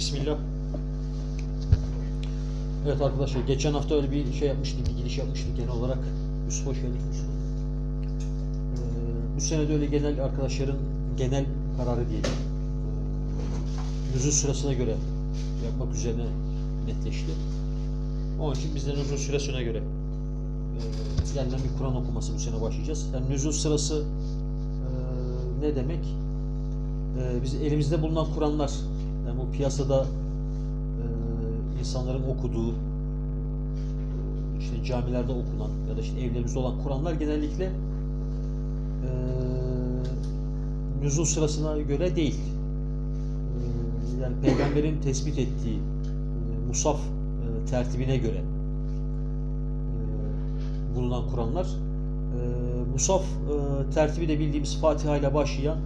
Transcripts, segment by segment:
Bismillah. Evet arkadaşlar geçen hafta öyle bir şey yapmıştık, bir giriş yapmıştık genel olarak. Yusuf hoş geldin. Ee, bu sene de öyle genel arkadaşların genel kararı diyelim. Ee, nüzul sırasına göre yapmak üzerine netleşti. Onun için biz de nüzul süresine göre e, yeniden bir Kur'an okuması bu sene başlayacağız. Yani nüzul sırası e, ne demek? E, biz elimizde bulunan Kur'anlar, yani bu piyasada e, insanların okuduğu, e, işte camilerde okunan ya da işte evlerimizde olan Kur'anlar genellikle e, nüzul sırasına göre değil. E, yani peygamberin tespit ettiği e, musaf e, tertibine göre e, bulunan Kur'anlar. E, musaf e, tertibi de bildiğimiz Fatiha ile başlayan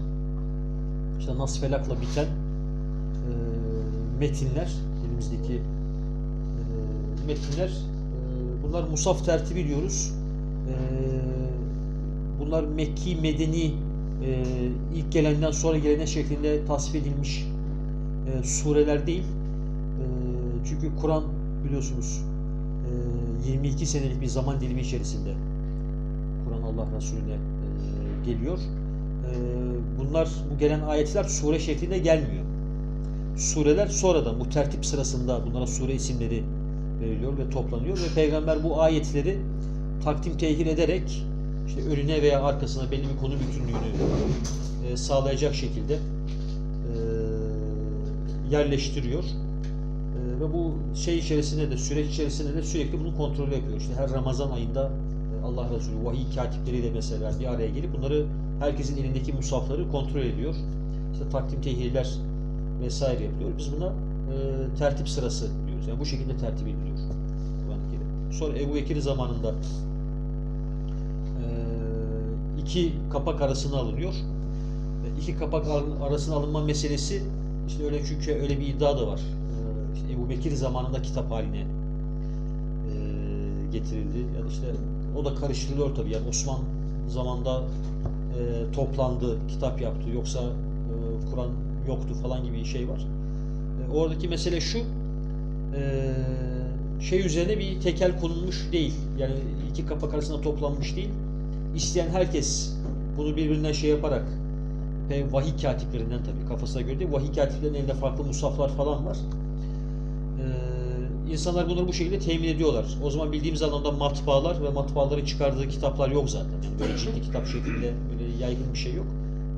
işte Nas Felak'la biten metinler elimizdeki e, metinler e, bunlar musaf tertibi diyoruz. E, bunlar Mekki, Medeni e, ilk gelenden sonra gelene şeklinde tasvip edilmiş e, sureler değil. E, çünkü Kur'an biliyorsunuz e, 22 senelik bir zaman dilimi içerisinde Kur'an Allah Resulüne e, geliyor. E, bunlar bu gelen ayetler sure şeklinde gelmiyor. Sureler sonradan bu tertip sırasında bunlara sure isimleri veriliyor ve toplanıyor ve peygamber bu ayetleri takdim tehir ederek işte önüne veya arkasına belli bir konu bütünlüğünü e, sağlayacak şekilde e, yerleştiriyor. E, ve bu şey içerisinde de süreç içerisinde de sürekli bunu kontrol yapıyor. İşte her Ramazan ayında e, Allah Resulü vahiy katipleriyle mesela bir araya gelip bunları herkesin elindeki musafları kontrol ediyor. İşte takdim tehirler vesaire yapıyor. Biz buna e, tertip sırası diyoruz. Yani bu şekilde tertip ediliyor. Kur'an-ı. Sonra Ebu Bekir zamanında e, iki kapak arasına alınıyor. E, iki kapak ar- arasına alınma meselesi işte öyle çünkü öyle bir iddia da var. E, işte Ebu Bekir zamanında kitap haline e, getirildi. Yani işte o da karıştırılıyor tabii. Yani Osman zamanda e, toplandı, kitap yaptı. Yoksa e, Kur'an yoktu falan gibi bir şey var. E, oradaki mesele şu. e, şey üzerine bir tekel konulmuş değil. Yani iki kapak arasında toplanmış değil. İsteyen herkes bunu birbirinden şey yaparak ve vahiy katiplerinden tabii kafasına göre değil. Vahiy katiplerinin elinde farklı musaflar falan var. Ee, insanlar bunları bu şekilde temin ediyorlar. O zaman bildiğimiz anlamda matbaalar ve matbaaların çıkardığı kitaplar yok zaten. Yani böyle ciddi kitap şeklinde böyle yaygın bir şey yok.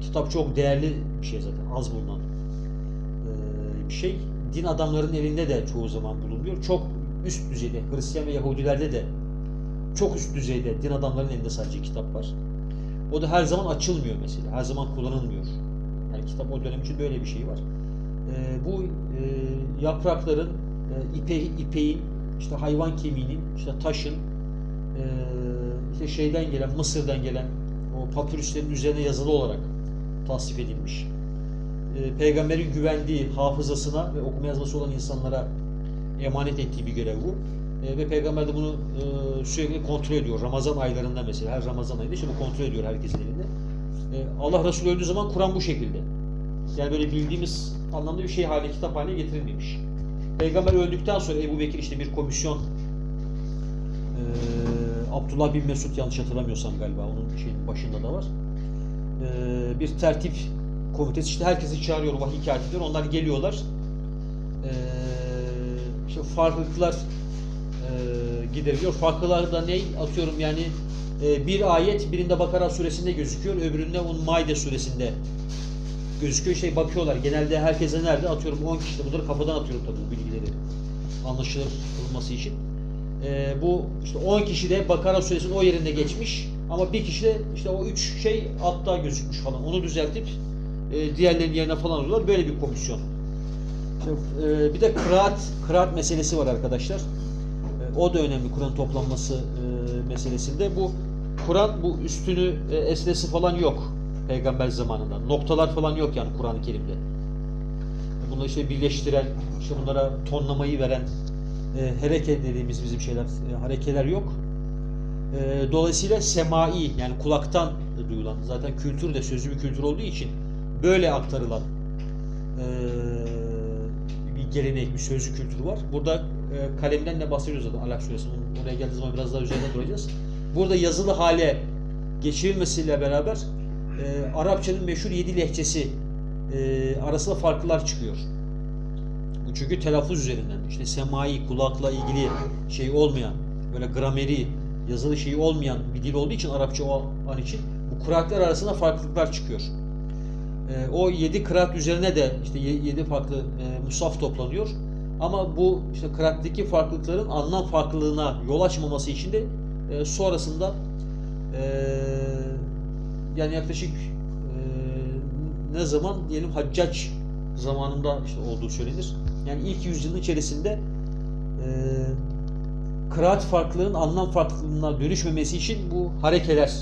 Kitap çok değerli bir şey zaten. Az bulunan ee, bir şey. Din adamların elinde de çoğu zaman bulunuyor. Çok üst düzeyde, Hristiyan ve Yahudilerde de çok üst düzeyde din adamların elinde sadece kitap var. O da her zaman açılmıyor mesela. Her zaman kullanılmıyor. Yani kitap o dönem için böyle bir şey var. Ee, bu e, yaprakların, e, ipe, ipeğin, işte hayvan kemiğinin, işte taşın, e, işte şeyden gelen, Mısır'dan gelen o papyruslerin üzerine yazılı olarak tasnif edilmiş. E, peygamberin güvendiği hafızasına ve okuma yazması olan insanlara emanet ettiği bir görev bu. E, ve peygamber de bunu e, sürekli kontrol ediyor. Ramazan aylarında mesela her Ramazan ayında işte kontrol ediyor herkesin elinde. E, Allah Resulü öldüğü zaman Kur'an bu şekilde. Yani böyle bildiğimiz anlamda bir şey haline, kitap haline getirilmemiş. Peygamber öldükten sonra Ebu Bekir işte bir komisyon e, Abdullah bin Mesud yanlış hatırlamıyorsam galiba onun şeyin başında da var. E, bir tertip komitesi işte herkesi çağırıyor vahiy katipleri. Onlar geliyorlar. E, işte farklılıklar e, gideriliyor. Farklılar da ne? Atıyorum yani e, bir ayet birinde Bakara suresinde gözüküyor, öbüründe onun Maide suresinde gözüküyor. Şey bakıyorlar. Genelde herkese nerede? Atıyorum 10 kişi bunları kafadan atıyorum tabii bu bilgileri. Anlaşılır kılınması için. E, bu işte 10 kişi de Bakara suresinin o yerinde geçmiş ama bir kişi de işte o 3 şey altta gözükmüş falan. Onu düzeltip e, diğerlerinin yerine falan alıyorlar. Böyle bir komisyon. Şimdi, e, bir de kıraat, kıraat meselesi var arkadaşlar. E, o da önemli Kur'an toplanması e, meselesinde. Bu Kur'an bu üstünü e, esnesi falan yok peygamber zamanında. Noktalar falan yok yani Kur'an-ı Kerim'de. Bunları işte birleştiren, işte bunlara tonlamayı veren e, hereke dediğimiz bizim şeyler, e, harekeler yok. E, dolayısıyla semai yani kulaktan duyulan zaten kültür de sözlü bir kültür olduğu için böyle aktarılan e, bir gelenek, bir sözlü kültürü var. Burada e, kalemden ne bahsediyoruz zaten Alak suresinin. Oraya geldiği zaman biraz daha üzerinde duracağız. Burada yazılı hale geçirilmesiyle beraber e, Arapçanın meşhur yedi lehçesi e, arasında farklılar çıkıyor. Bu çünkü telaffuz üzerinden. İşte semai, kulakla ilgili şey olmayan, böyle grameri, yazılı şeyi olmayan bir dil olduğu için Arapça o an için bu kıraatler arasında farklılıklar çıkıyor. E, o yedi kıraat üzerine de işte ye- yedi farklı e, musaf toplanıyor. Ama bu işte kıraatteki farklılıkların anlam farklılığına yol açmaması için de e, sonrasında e, yani yaklaşık e, ne zaman diyelim Haccac zamanında işte olduğu söylenir. Yani ilk yüzyılın içerisinde e, kıraat farklılığının anlam farklılığına dönüşmemesi için bu harekeler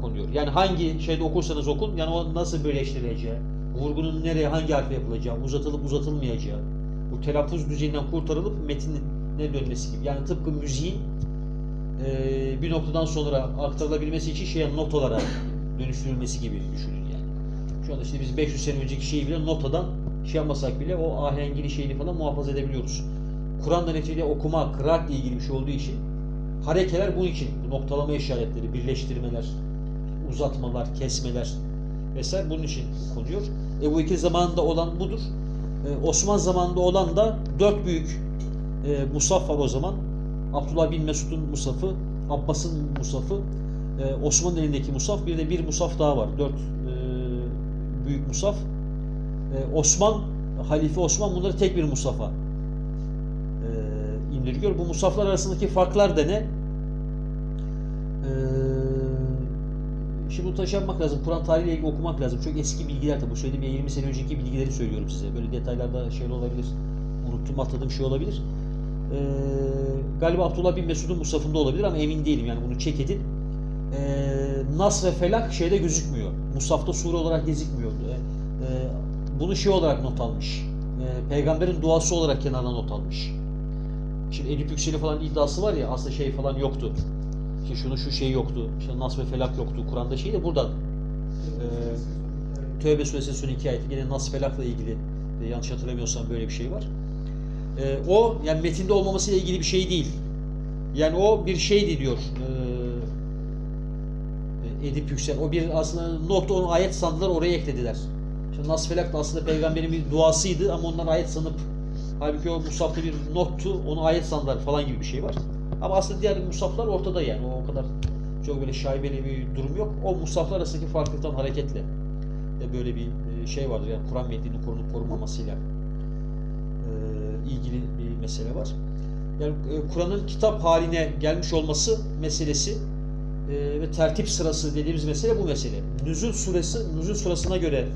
konuyor. Yani hangi şeyde okursanız okun, yani o nasıl birleştirileceği, vurgunun nereye, hangi harfe yapılacağı, uzatılıp uzatılmayacağı, bu telaffuz düzeyinden kurtarılıp metine dönmesi gibi. Yani tıpkı müziğin e, bir noktadan sonra aktarılabilmesi için şeye notalara dönüştürülmesi gibi düşünün yani. Şu anda işte biz 500 sene önceki şeyi bile notadan şey yapmasak bile o ahengini şeyini falan muhafaza edebiliyoruz. Kur'an'da neticede okuma, kıraatle ilgili bir şey olduğu için harekeler bunun için. Bu noktalama işaretleri, birleştirmeler, uzatmalar, kesmeler vesaire bunun için konuyor. Ebu Bekir zamanında olan budur. Ee, Osman zamanında olan da dört büyük e, musaf var o zaman. Abdullah bin Mesud'un musafı, Abbas'ın musafı, e, Osman'ın elindeki musaf, bir de bir musaf daha var. Dört e, büyük musaf. E, Osman, Halife Osman bunları tek bir musafa indiriyor. Bu musaflar arasındaki farklar da ne? E, şimdi bu taşı yapmak lazım. Kur'an tarihiyle ilgili okumak lazım. Çok eski bilgiler tabi. Bu söylediğim ya 20 sene önceki bilgileri söylüyorum size. Böyle detaylarda şey olabilir. Unuttum atladığım şey olabilir. E, galiba Abdullah bin Mesud'un musafında olabilir ama emin değilim. Yani bunu çek edin. E, Nas ve Felak şeyde gözükmüyor. Musafta sure olarak gözükmüyor. E, e, bunu şey olarak not almış. E, peygamberin duası olarak kenarına not almış. Şimdi Edip Yüksel'i falan iddiası var ya aslında şey falan yoktu. İşte şunu şu şey yoktu. İşte Nas ve Felak yoktu. Kur'an'da şey de buradan. Ee, Tövbe suresinin son iki ayeti yine Nas Felak'la ilgili e, yanlış hatırlamıyorsam böyle bir şey var. Ee, o yani metinde olmamasıyla ilgili bir şey değil. Yani o bir şeydi diyor. Ee, Edip Yüksel. O bir aslında not onu ayet sandılar oraya eklediler. İşte Nas Felak da aslında peygamberin bir duasıydı ama onlar ayet sanıp halbuki o musafta bir nottu onu ayet sandılar falan gibi bir şey var. Ama aslında diğer musaflar ortada yani. O, kadar çok böyle şaibeli bir durum yok. O musaflar arasındaki farklılıktan hareketle de böyle bir e, şey vardır. Yani Kur'an metninin korunup korunmamasıyla e, ilgili bir mesele var. Yani e, Kur'an'ın kitap haline gelmiş olması meselesi e, ve tertip sırası dediğimiz mesele bu mesele. Nüzul suresi, Nüzul sırasına göre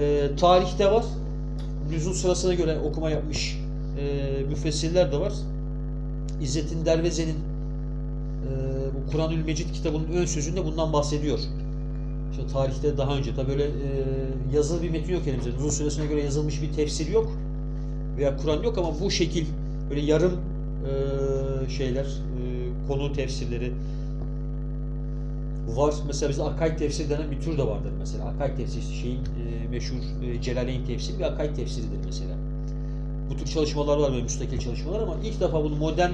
e, tarihte var. Nüzul sırasına göre okuma yapmış e, müfessirler de var. İzzettin Derveze'nin e, bu Kur'an-ül Mecid kitabının ön sözünde bundan bahsediyor. İşte tarihte daha önce tabi böyle e, yazılı bir metin yok elimizde. Nuzul suresine göre yazılmış bir tefsir yok. Veya Kur'an yok ama bu şekil böyle yarım e, şeyler, e, konu tefsirleri var. Mesela bizde akaid tefsir denen bir tür de vardır mesela. Akaid tefsiri işte şeyin e, meşhur e, Celaleyn tefsiri bir akaid tefsiridir mesela. Bu tür çalışmalar var böyle müstakil çalışmalar ama ilk defa bunu modern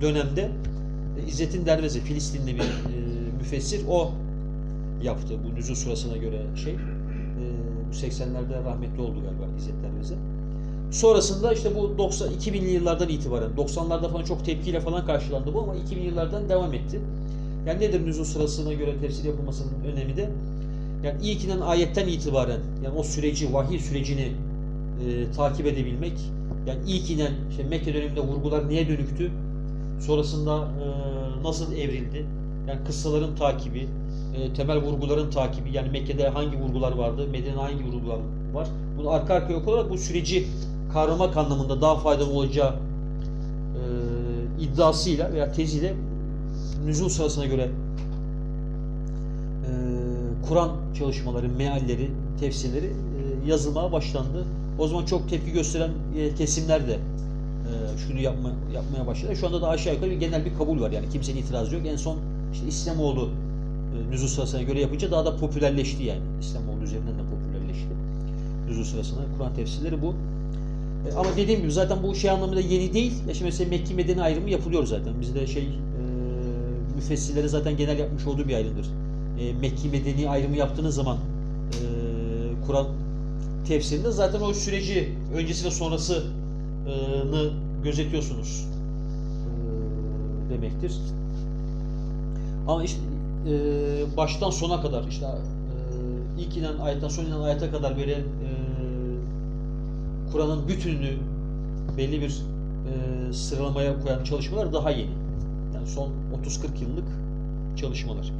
dönemde e, İzzettin Derveze, Filistinli bir e, müfessir o yaptı bu nüzul surasına göre şey. E, bu 80'lerde rahmetli oldu galiba İzzet Derveze. Sonrasında işte bu 90 2000'li yıllardan itibaren 90'larda falan çok tepkiyle falan karşılandı bu ama 2000'li yıllardan devam etti. Yani nedir nüzul sırasına göre tefsir yapılmasının önemi de? Yani ilk inen ayetten itibaren yani o süreci, vahiy sürecini e, takip edebilmek. Yani ilk inen işte Mekke döneminde vurgular neye dönüktü? Sonrasında e, nasıl evrildi? Yani kıssaların takibi, e, temel vurguların takibi. Yani Mekke'de hangi vurgular vardı? Medine'de hangi vurgular var? Bunu arka arkaya okuyarak bu süreci kavramak anlamında daha faydalı olacağı e, iddiasıyla veya teziyle nüzul sırasına göre e, Kur'an çalışmaları, mealleri, tefsirleri e, yazılmaya başlandı. O zaman çok tepki gösteren e, kesimler de e, şunu yapma, yapmaya başladı. Şu anda da aşağı yukarı bir genel bir kabul var. Yani kimsenin itirazı yok. En son işte İslamoğlu e, nüzul sırasına göre yapınca daha da popülerleşti yani. İslamoğlu üzerinden de popülerleşti. Nüzul sırasına Kur'an tefsirleri bu. E, Ama dediğim gibi zaten bu şey anlamında yeni değil. Ya şimdi mesela Mekki Medeni ayrımı yapılıyor zaten. Bizde şey e, müfessirlerin zaten genel yapmış olduğu bir ayrımdır. E, Mekki Medeni ayrımı yaptığınız zaman e, Kur'an tefsirinde zaten o süreci öncesi ve sonrasını gözetiyorsunuz e, demektir. Ama işte e, baştan sona kadar işte e, ilk inen ayetten son inen ayete kadar böyle e, Kur'an'ın bütününü belli bir e, sıralamaya koyan çalışmalar daha yeni. Son 30-40 yıllık çalışmalar.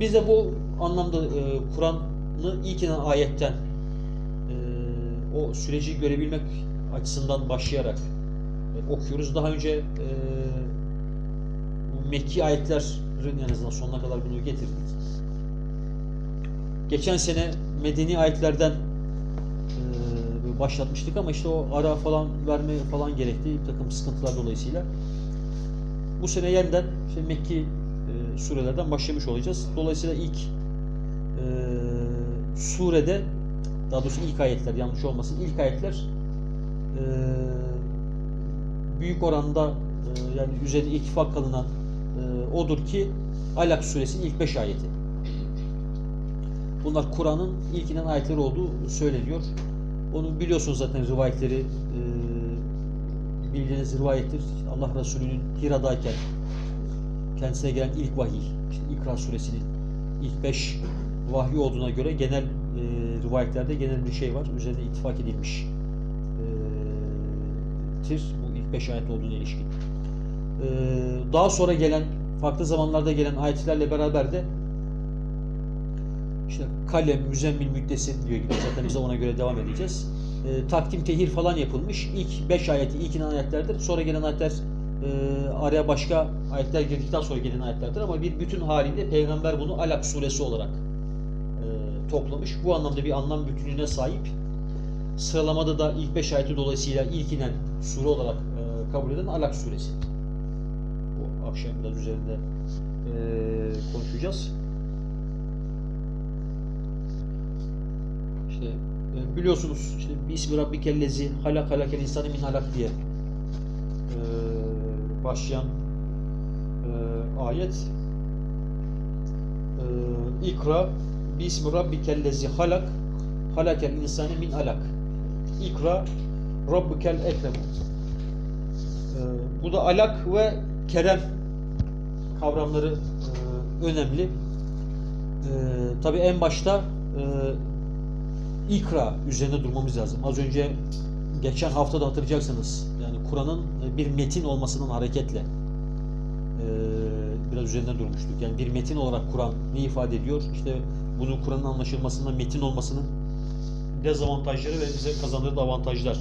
Biz de bu anlamda e, Kur'an'ı ilk inen ayetten e, o süreci görebilmek açısından başlayarak e, okuyoruz. Daha önce e, Mekki ayetlerin en azından sonuna kadar bunu getirdik. Geçen sene medeni ayetlerden e, başlatmıştık ama işte o ara falan verme falan gerekti bir takım sıkıntılar dolayısıyla. Bu sene yeniden işte Mekki e, surelerden başlamış olacağız. Dolayısıyla ilk e, surede daha doğrusu ilk ayetler yanlış olmasın ilk ayetler e, büyük oranda e, yani üzerine ittifak kalınan e, odur ki Alak suresinin ilk beş ayeti. Bunlar Kur'an'ın ilk inen ayetleri olduğu söyleniyor. Onu biliyorsunuz zaten rivayetleri e, bildiğiniz rivayettir. Allah Resulü'nün Hira'dayken kendisine gelen ilk vahiy, işte İkra suresinin ilk beş vahyi olduğuna göre genel e, rivayetlerde genel bir şey var. Üzerine ittifak edilmiş e, tir bu ilk beş ayet olduğuna ilişkin. E, daha sonra gelen farklı zamanlarda gelen ayetlerle beraber de işte kalem, müzemmil, müddessir diyor gibi zaten biz de ona göre devam edeceğiz. E, takdim, tehir falan yapılmış. İlk beş ayeti, ilk inen ayetlerdir. Sonra gelen ayetler e, araya başka ayetler girdikten sonra gelen ayetlerdir ama bir bütün halinde peygamber bunu Alak suresi olarak e, toplamış. Bu anlamda bir anlam bütünlüğüne sahip. Sıralamada da ilk beş ayeti dolayısıyla ilk inen sure olarak e, kabul edilen Alak suresi. Bu akşam biraz üzerinde e, konuşacağız. İşte e, biliyorsunuz işte Bismi Rabbikellezi halak halakel insanı min halak diye e, başlayan e, ayet. E, İkra Bismi Rabbikellezi halak halakel insanı min alak İkra Rabbukel ekremu e, Bu da alak ve kerem kavramları önemli. E, Tabi en başta e, ikra üzerine durmamız lazım. Az önce geçen hafta da hatırlayacaksınız. Yani Kur'an'ın bir metin olmasının hareketle e, biraz üzerinde durmuştuk. Yani bir metin olarak Kur'an ne ifade ediyor? İşte bunun Kur'an'ın anlaşılmasında metin olmasının dezavantajları ve bize kazandığı da avantajlar.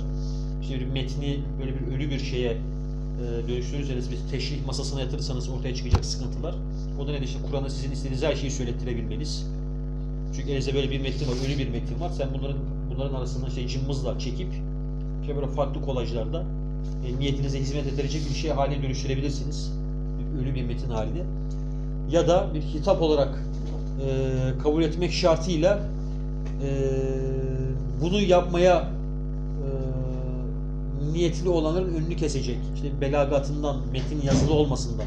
İşte bir metni böyle bir ölü bir şeye e, dönüştürürseniz, bir teşrih masasına yatırırsanız ortaya çıkacak sıkıntılar. O da nedir? İşte Kur'an'a sizin istediğiniz her şeyi söylettirebilmeniz. Çünkü elinizde böyle bir metin var, ölü bir metin var. Sen bunların bunların arasından işte cımbızla çekip işte böyle farklı kolajlarda e, niyetinize hizmet edecek bir şey haline dönüştürebilirsiniz. Ölü bir metin haline. Ya da bir kitap olarak e, kabul etmek şartıyla e, bunu yapmaya e, niyetli olanların önünü kesecek. İşte belagatından, metin yazılı olmasından,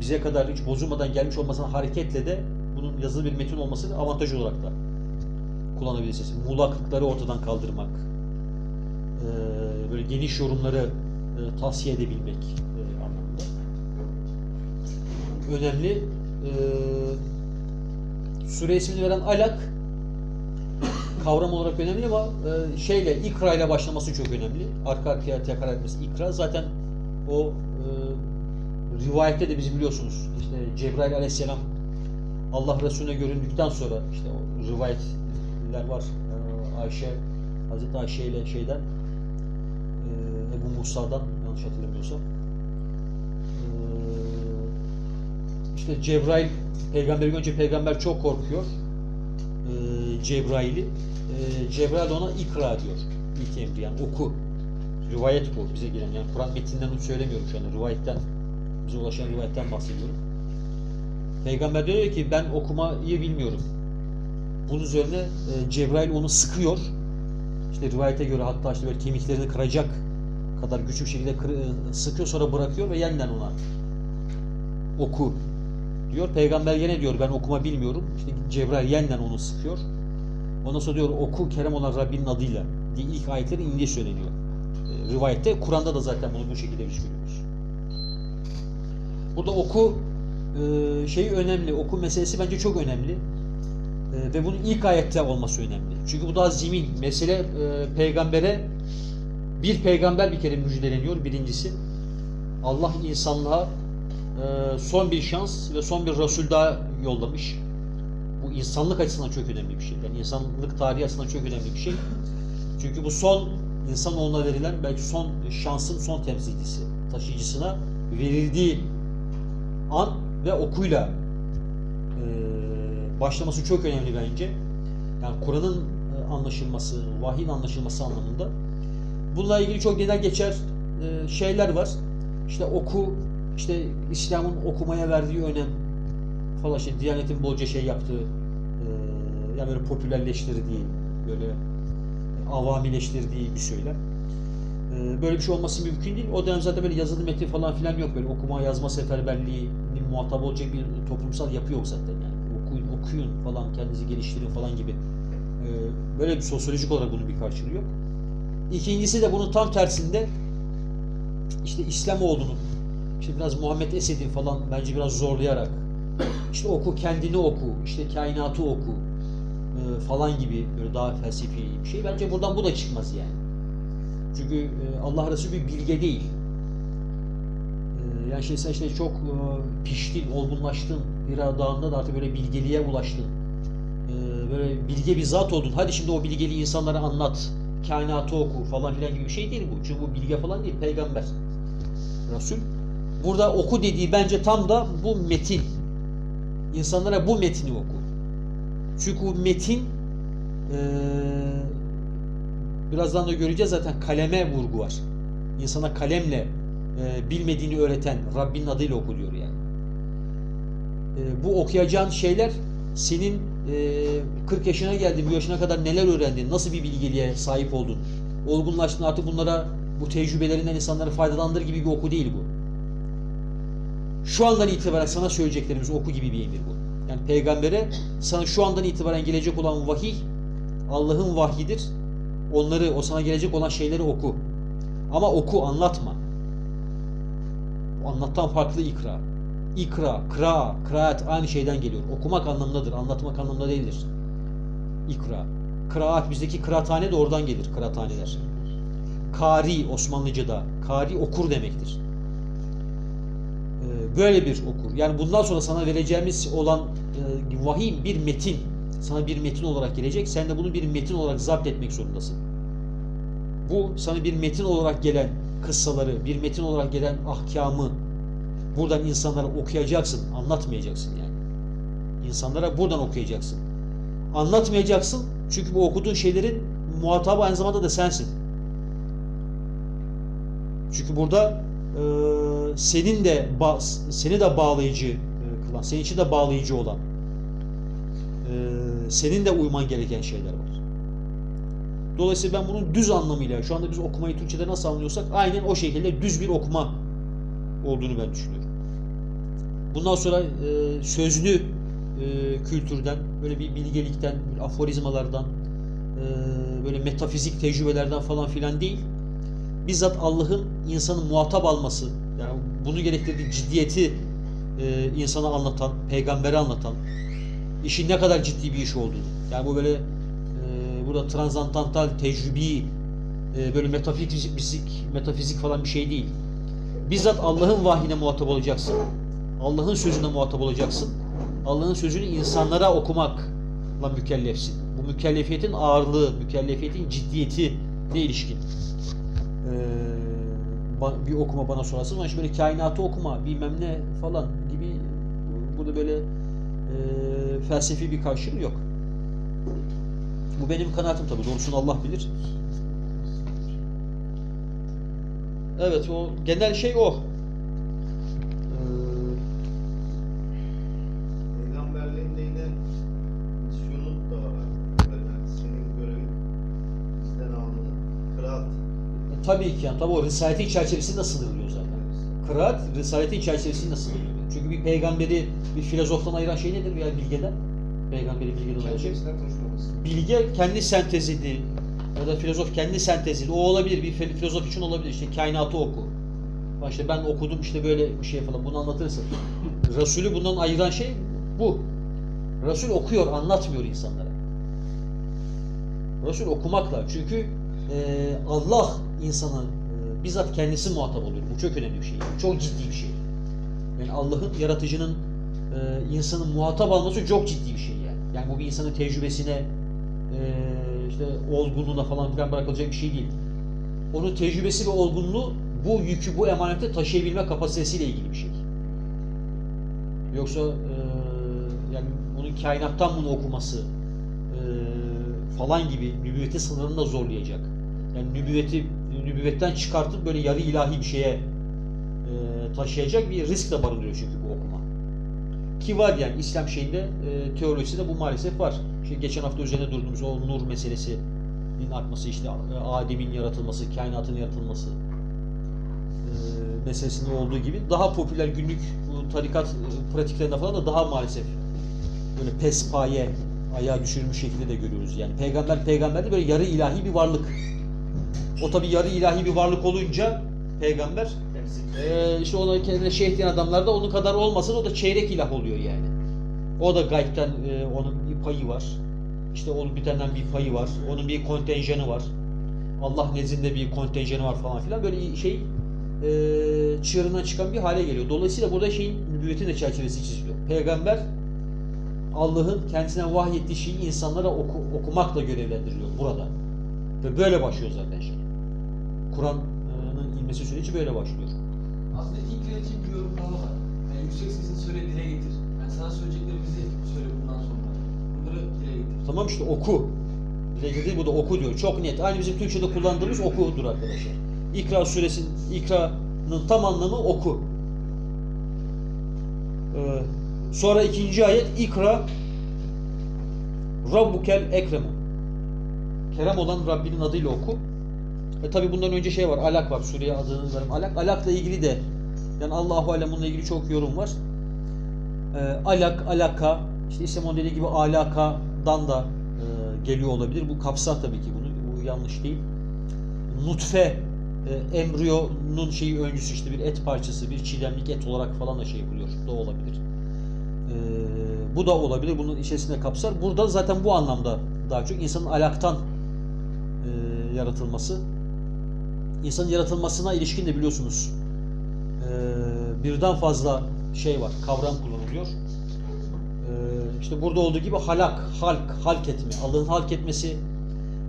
bize kadar hiç bozulmadan gelmiş olmasından hareketle de bunun yazılı bir metin olmasını avantaj olarak da kullanabilirsiniz. Muğlaklıkları ortadan kaldırmak, böyle geniş yorumları tavsiye edebilmek anlamında. Önemli. Sure ismini veren Alak kavram olarak önemli ama şeyle ikra ile başlaması çok önemli. Arka arkaya tekrar etmesi ikra zaten o rivayette de biz biliyorsunuz işte Cebrail aleyhisselam Allah Resulüne göründükten sonra işte o rivayetler var. Ayşe Hazreti Ayşe ile şeyden e, Ebu Musa'dan yanlış hatırlamıyorsam e, işte Cebrail peygamberi görünce peygamber çok korkuyor. E, Cebrail'i. Cebrail ona ikra diyor. İlk emri yani oku. Rivayet bu bize gelen. Yani Kur'an metinden söylemiyorum şu anda. Rivayetten, bize ulaşan rivayetten bahsediyorum. Peygamber diyor ki ben okumayı bilmiyorum. Bunun üzerine e, Cebrail onu sıkıyor. işte rivayete göre hatta işte böyle kemiklerini kıracak kadar güçlü bir şekilde kır- sıkıyor sonra bırakıyor ve yeniden ona oku diyor. Peygamber yine diyor ben okuma bilmiyorum. İşte Cebrail yeniden onu sıkıyor. Ondan sonra diyor oku Kerem olan Rabbinin adıyla diye ilk ayetleri indiği söyleniyor. E, rivayette Kur'an'da da zaten bunu bu şekilde biz görüyoruz. Burada oku e, şeyi önemli. Oku meselesi bence çok önemli. E, ve bunun ilk ayette olması önemli. Çünkü bu daha zimin. Mesele e, peygambere bir peygamber bir kere müjdeleniyor. Birincisi Allah insanlığa e, son bir şans ve son bir Resul daha yollamış. Bu insanlık açısından çok önemli bir şey. Yani insanlık tarihi açısından çok önemli bir şey. Çünkü bu son insanoğluna verilen belki son şansın son temsilcisi, taşıyıcısına verildiği an ve okuyla e, başlaması çok önemli bence. Yani Kur'an'ın anlaşılması, vahyin anlaşılması anlamında. Bununla ilgili çok genel geçer e, şeyler var. İşte oku, işte İslam'ın okumaya verdiği önem falan işte Diyanet'in bolca şey yaptığı e, yani böyle popülerleştirdiği, böyle avamileştirdiği bir söylem. E, böyle bir şey olması mümkün değil. O dönem zaten böyle yazılı metin falan filan yok. Böyle okuma yazma seferberliğinin muhatap olacak bir toplumsal yapı yok zaten yani. Okuyun, okuyun falan, kendinizi geliştirin falan gibi. E, böyle bir sosyolojik olarak bunun bir karşılığı yok. İkincisi de bunun tam tersinde işte İslamoğlu'nun işte biraz Muhammed Esed'in falan bence biraz zorlayarak işte oku kendini oku, işte kainatı oku e, falan gibi böyle daha felsefi bir şey. Bence buradan bu da çıkmaz yani. Çünkü e, Allah Resulü bir bilge değil. E, yani şey sen işte çok e, piştin, olgunlaştın, Hira Dağı'nda da artık böyle bilgeliğe ulaştın. Böyle bilge bir zat oldun. Hadi şimdi o bilgeliği insanlara anlat. Kainatı oku falan filan gibi bir şey değil bu. Çünkü bu bilge falan değil, peygamber. Resul. Burada oku dediği bence tam da bu metin. İnsanlara bu metni oku. Çünkü bu metin eee, birazdan da göreceğiz zaten kaleme vurgu var. İnsana kalemle eee, bilmediğini öğreten Rabbinin adıyla oku diyor yani. Eee, bu okuyacağın şeyler senin eee, 40 yaşına geldin, bu yaşına kadar neler öğrendin, nasıl bir bilgeliğe sahip oldun, olgunlaştın artık bunlara bu tecrübelerinden insanları faydalandır gibi bir oku değil bu. Şu andan itibaren sana söyleyeceklerimiz oku gibi bir emir bu. Yani peygambere sana şu andan itibaren gelecek olan vahiy Allah'ın vahyidir. Onları, o sana gelecek olan şeyleri oku. Ama oku, anlatma. Anlattan farklı ikra. İkra, kra, kıraat aynı şeyden geliyor. Okumak anlamındadır, anlatmak anlamında değildir. İkra. Kıraat bizdeki kıraathane de oradan gelir, kıraathaneler. Kari Osmanlıca'da, kari okur demektir. Ee, Böyle bir okur. Yani bundan sonra sana vereceğimiz olan e, vahiy bir metin. Sana bir metin olarak gelecek. Sen de bunu bir metin olarak zapt etmek zorundasın. Bu sana bir metin olarak gelen kıssaları, bir metin olarak gelen ahkamı buradan insanlara okuyacaksın, anlatmayacaksın yani. İnsanlara buradan okuyacaksın. Anlatmayacaksın çünkü bu okuduğun şeylerin muhatabı aynı zamanda da sensin. Çünkü burada e, senin de seni de bağlayıcı e, kılan, senin için de bağlayıcı olan, e, senin de uyman gereken şeyler var. Dolayısıyla ben bunun düz anlamıyla, şu anda biz okumayı Türkçe'de nasıl anlıyorsak aynen o şekilde düz bir okuma olduğunu ben düşünüyorum. Bundan sonra e, sözlü e, kültürden, böyle bir bilgelikten, böyle aforizmalardan, e, böyle metafizik tecrübelerden falan filan değil, bizzat Allah'ın insanı muhatap alması, yani bunu gerektirdiği ciddiyeti e, insana anlatan, peygambere anlatan, işin ne kadar ciddi bir iş olduğunu. Yani bu böyle e, burada transantantal tecrübi, e, böyle metafizik, metafizik falan bir şey değil. Bizzat Allah'ın vahyine muhatap olacaksın. Allah'ın sözüne muhatap olacaksın. Allah'ın sözünü insanlara okumakla mükellefsin. Bu mükellefiyetin ağırlığı, mükellefiyetin ciddiyeti ne ilişkin? Ee, bir okuma bana sorarsın ama işte böyle kainatı okuma bilmem ne falan gibi burada böyle e, felsefi bir karşılığı yok. Bu benim kanaatim tabii. Doğrusunu Allah bilir. Evet o genel şey o. Ee, bizden aldığın Tabii ki yani tabii o risaletin çerçevesinde sınırlıyor zaten. Kıraat risaletin çerçevesinde sınırlıyor. Çünkü bir peygamberi bir filozoftan ayıran şey nedir yani bilgeden? Peygamberi bilgeden ayıran şey. Bilge kendi sentezini ya da filozof kendi sentezini o olabilir bir fil- filozof için olabilir işte kainatı oku. İşte ben okudum işte böyle bir şey falan bunu anlatırsın. Resulü bundan ayıran şey bu. Resul okuyor anlatmıyor insanlara. Resul okumakla çünkü e, Allah insanı e, bizzat kendisi muhatap oluyor. Bu çok önemli bir şey. Çok ciddi bir şey. Allah'ın yaratıcının e, insanın muhatap alması çok ciddi bir şey yani. Yani bu bir insanın tecrübesine e, işte olgunluğuna falan filan bırakılacak bir şey değil. Onun tecrübesi ve olgunluğu bu yükü, bu emaneti taşıyabilme kapasitesiyle ilgili bir şey. Yoksa e, yani onun kainattan bunu okuması e, falan gibi nübüvveti sınırını da zorlayacak. Yani nübüvveti nübüvvetten çıkartıp böyle yarı ilahi bir şeye taşıyacak bir risk de barındırıyor çünkü bu okuma. Ki var yani İslam şeyinde e, teolojisinde bu maalesef var. İşte geçen hafta üzerine durduğumuz o nur meselesi din artması işte e, Adem'in yaratılması, kainatın yaratılması e, meselesinde olduğu gibi daha popüler günlük tarikat e, pratiklerinde falan da daha maalesef böyle pespaye ayağa düşürülmüş şekilde de görüyoruz. Yani peygamber peygamber de böyle yarı ilahi bir varlık. O tabi yarı ilahi bir varlık olunca peygamber ee, işte ona kendine şeyh diyen adamlar da onun kadar olmasa da o da çeyrek ilah oluyor yani. O da gaybten e, onun bir payı var. İşte onun bitenden bir payı var. Onun bir kontenjanı var. Allah nezdinde bir kontenjanı var falan filan. Böyle şey e, çığırından çıkan bir hale geliyor. Dolayısıyla burada şeyin nübüvvetin de çerçevesi çiziliyor. Peygamber Allah'ın kendisine vahyettiği şeyi insanlara oku, okumakla görevlendiriliyor burada. Ve böyle başlıyor zaten şey. Kur'an'ın inmesi süreci böyle başlıyor. Aslında ilk için bir yorumlama var. Yani yüksek sesini söyle dile getir. Yani sana söyleyeceklerimizi söyle bundan sonra. Bunları dile getir. Tamam işte oku. Dile getir bu da oku diyor. Çok net. Aynı bizim Türkçe'de kullandığımız okudur arkadaşlar. İkra suresinin ikra'nın tam anlamı oku. Ee, sonra ikinci ayet ikra Rabbukel ekremu. Kerem olan Rabbinin adıyla oku. E tabi bundan önce şey var, alak var. Suriye adını verim alak. Alakla ilgili de yani Allahu alem bununla ilgili çok yorum var. E, alak, alaka, işte İslam'ın dediği gibi alakadan da e, geliyor olabilir. Bu kapsar tabii ki bunu. Bu yanlış değil. Nutfe, e, embriyonun şeyi öncüsü işte bir et parçası, bir çiğdemlik et olarak falan da şey yapılıyor. Da olabilir. E, bu da olabilir. Bunun içerisinde kapsar. Burada zaten bu anlamda daha çok insanın alaktan e, yaratılması. İnsanın yaratılmasına ilişkin de biliyorsunuz e, birden fazla şey var, kavram kullanılıyor. E, işte burada olduğu gibi halak, halk, halk etme. Allah'ın halk etmesi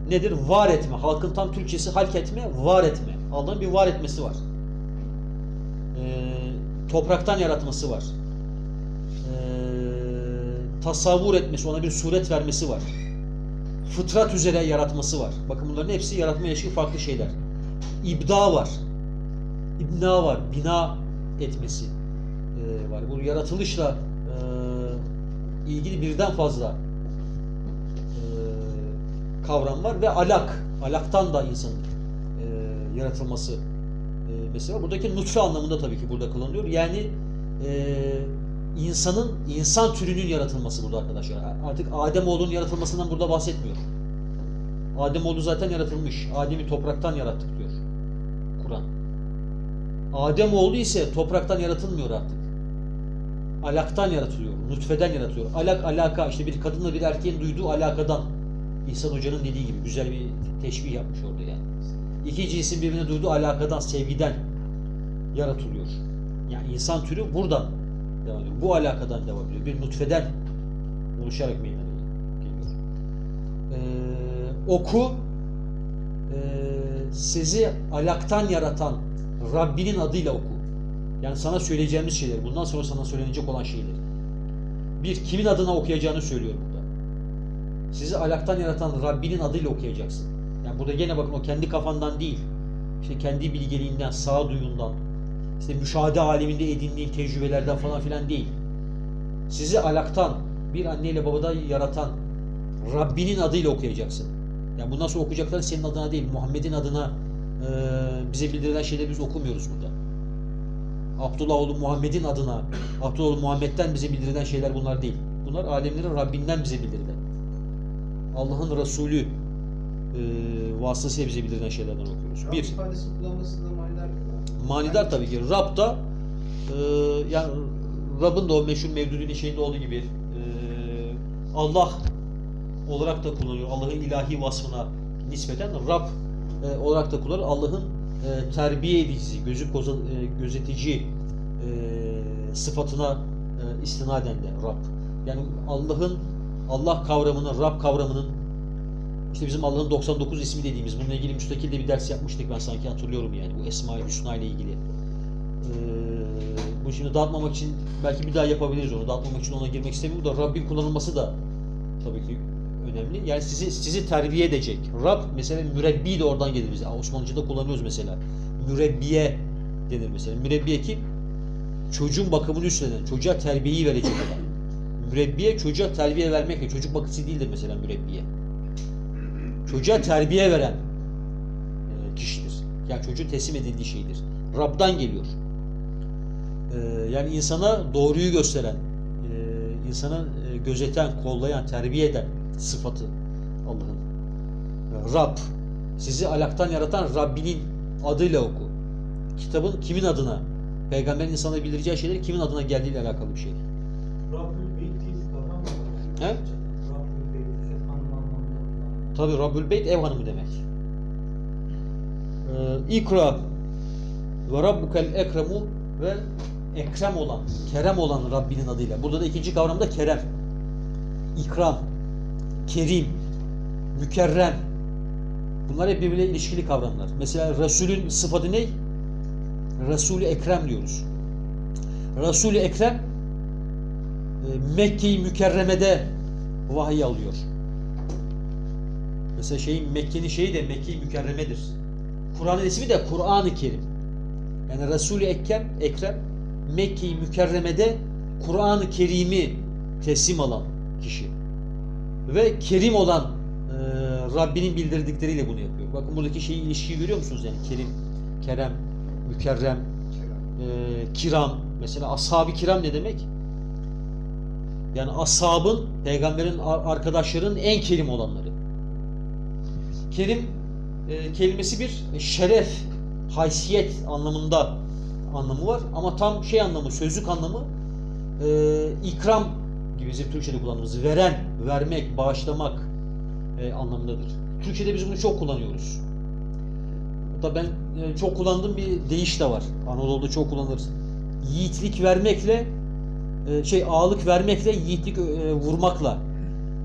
nedir? Var etme. Halkın tam Türkçesi halk etme, var etme. Allah'ın bir var etmesi var. E, topraktan yaratması var. E, tasavvur etmesi, ona bir suret vermesi var. Fıtrat üzere yaratması var. Bakın bunların hepsi yaratma ilişkin farklı şeyler. İbda var. İbna var. Bina etmesi e, var. Bu yaratılışla e, ilgili birden fazla e, kavram var ve alak. Alaktan da insanın e, yaratılması e, mesela. Buradaki nutfe anlamında tabii ki burada kullanılıyor. Yani e, insanın, insan türünün yaratılması burada arkadaşlar. Artık Ademoğlunun yaratılmasından burada bahsetmiyor. Ademoğlu zaten yaratılmış. Adem'i topraktan yarattık diyor. Ademoğlu ise topraktan yaratılmıyor artık. Alaktan yaratılıyor, nutfeden yaratılıyor. Alak, alaka, işte bir kadınla bir erkeğin duyduğu alakadan. İhsan Hoca'nın dediği gibi güzel bir teşbih yapmış orada yani. İki cinsin birbirine duyduğu alakadan, sevgiden yaratılıyor. Yani insan türü buradan devam ediyor. Bu alakadan devam ediyor. Bir nutfeden oluşarak meydana geliyor. Ee, oku e, sizi alaktan yaratan Rabbinin adıyla oku. Yani sana söyleyeceğimiz şeyler, bundan sonra sana söylenecek olan şeyler. Bir, kimin adına okuyacağını söylüyor burada. Sizi alaktan yaratan Rabbinin adıyla okuyacaksın. Yani burada gene bakın o kendi kafandan değil, işte kendi bilgeliğinden, sağduyundan, işte müşahede aleminde edindiğin tecrübelerden falan filan değil. Sizi alaktan, bir anneyle babadan yaratan Rabbinin adıyla okuyacaksın. Yani bundan sonra okuyacakların senin adına değil, Muhammed'in adına bize bildirilen şeyleri biz okumuyoruz burada. Abdullah oğlu Muhammed'in adına, Abdullah oğlu Muhammed'den bize bildirilen şeyler bunlar değil. Bunlar alemlerin Rabbinden bize bildirilen. Allah'ın Resulü e, vasıtasıyla bize bildirilen şeylerden okuyoruz. Rab Bir, manidar. manidar tabii ki. Rab da e, yani Rab'ın da o meşhur Mevdudi'nin şeyinde olduğu gibi e, Allah olarak da kullanıyor. Allah'ın ilahi vasfına nispeten Rab e, olarak da kullanıyor. Allah'ın e, terbiye edicisi, gözü koza, e, gözetici e, sıfatına e, istinaden de Rab. Yani Allah'ın Allah kavramının, Rab kavramının işte bizim Allah'ın 99 ismi dediğimiz bununla ilgili müstakil de bir ders yapmıştık ben sanki hatırlıyorum yani bu Esma-i Hüsna ile ilgili. Ee, bu şimdi dağıtmamak için belki bir daha yapabiliriz onu. Dağıtmamak için ona girmek istemiyorum da Rabbin kullanılması da tabii ki önemli. Yani sizi sizi terbiye edecek. Rab mesela mürebbi de oradan gelir bize. Osmanlıca'da kullanıyoruz mesela. Mürebbiye denir mesela. Mürebbiye kim? Çocuğun bakımını üstlenen, çocuğa terbiyeyi verecek olan. Mürebbiye çocuğa terbiye vermekle, çocuk bakıcısı değildir mesela mürebbiye. Çocuğa terbiye veren e, kişidir. Yani çocuğun teslim edildiği şeydir. Rab'dan geliyor. E, yani insana doğruyu gösteren, e, insana gözeten, kollayan, terbiye eden sıfatı Allah'ın. Rab, sizi alaktan yaratan Rabbinin adıyla oku. Kitabın kimin adına, peygamberin insana bildireceği şeyleri kimin adına geldiğiyle alakalı bir şey. Rabbül Beyt değil, tamam mı? He? Rabbül Beyt, ev hanım anlamında. Tabi Rabbül Beyt ev hanımı demek. Ee, İkra ve Rabbukel Ekremu ve Ekrem olan, Kerem olan Rabbinin adıyla. Burada da ikinci kavramda Kerem. İkram, Kerim, Mükerrem. Bunlar hep birbiriyle ilişkili kavramlar. Mesela Resulün sıfatı ne? Resul-i Ekrem diyoruz. Resul-i Ekrem e, Mekke-i Mükerreme'de vahiy alıyor. Mesela şeyin Mekke'nin şeyi de Mekke-i Mükerreme'dir. Kur'an'ın ismi de Kur'an-ı Kerim. Yani Resul-i Ekrem, Ekrem Mekke-i Mükerreme'de Kur'an-ı Kerim'i teslim alan kişi. Ve Kerim olan e, Rabbinin bildirdikleriyle bunu yapıyor. Bakın buradaki şeyi ilişkiyi görüyor musunuz yani? Kerim, Kerem, Mükerrem, e, Kiram. Mesela ashab-ı kiram ne demek? Yani ashabın, peygamberin ar- arkadaşlarının en kerim olanları. Kerim e, kelimesi bir şeref, haysiyet anlamında anlamı var. Ama tam şey anlamı, sözlük anlamı e, ikram gibi bizim Türkçe'de kullandığımız veren, vermek, bağışlamak e, anlamındadır. Türkçe'de biz bunu çok kullanıyoruz. Hatta ben e, çok kullandığım bir deyiş de var. Anadolu'da çok kullanılır. Yiğitlik vermekle e, şey ağalık vermekle yiğitlik e, vurmakla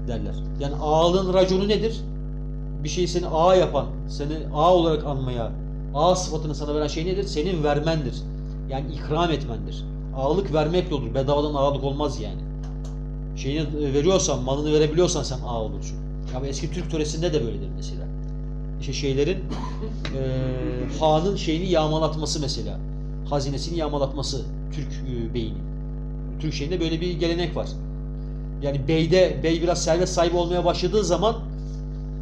derler. Yani ağalığın raconu nedir? Bir şeyi seni ağa yapan, seni ağa olarak anmaya, ağa sıfatını sana veren şey nedir? Senin vermendir. Yani ikram etmendir. Ağalık vermekle olur. Bedavadan ağalık olmaz yani. Şeyini e, veriyorsan, malını verebiliyorsan sen ağa olursun. Ama eski Türk töresinde de böyledir mesela. İşte şeylerin e, hanın şeyini yağmalatması mesela. Hazinesini yağmalatması Türk e, beyinin. Türk şeyinde böyle bir gelenek var. Yani beyde bey biraz servet sahibi olmaya başladığı zaman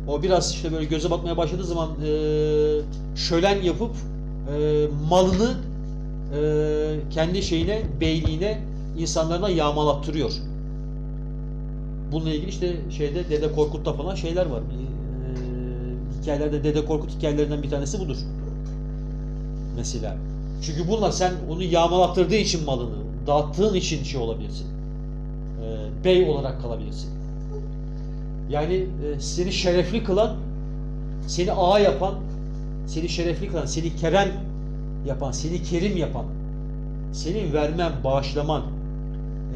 o biraz işte böyle göze bakmaya başladığı zaman e, şölen yapıp e, malını e, kendi şeyine, beyliğine, insanlarına yağmalattırıyor. Bununla ilgili işte şeyde Dede Korkut'ta falan şeyler var. E, hikayelerde Dede Korkut hikayelerinden bir tanesi budur. Mesela. Çünkü bunlar sen onu yağmalattırdığı için malını, dağıttığın için şey olabilirsin. E, bey olarak kalabilirsin. Yani e, seni şerefli kılan, seni ağa yapan, seni şerefli kılan, seni kerem yapan, seni kerim yapan, senin vermen, bağışlaman,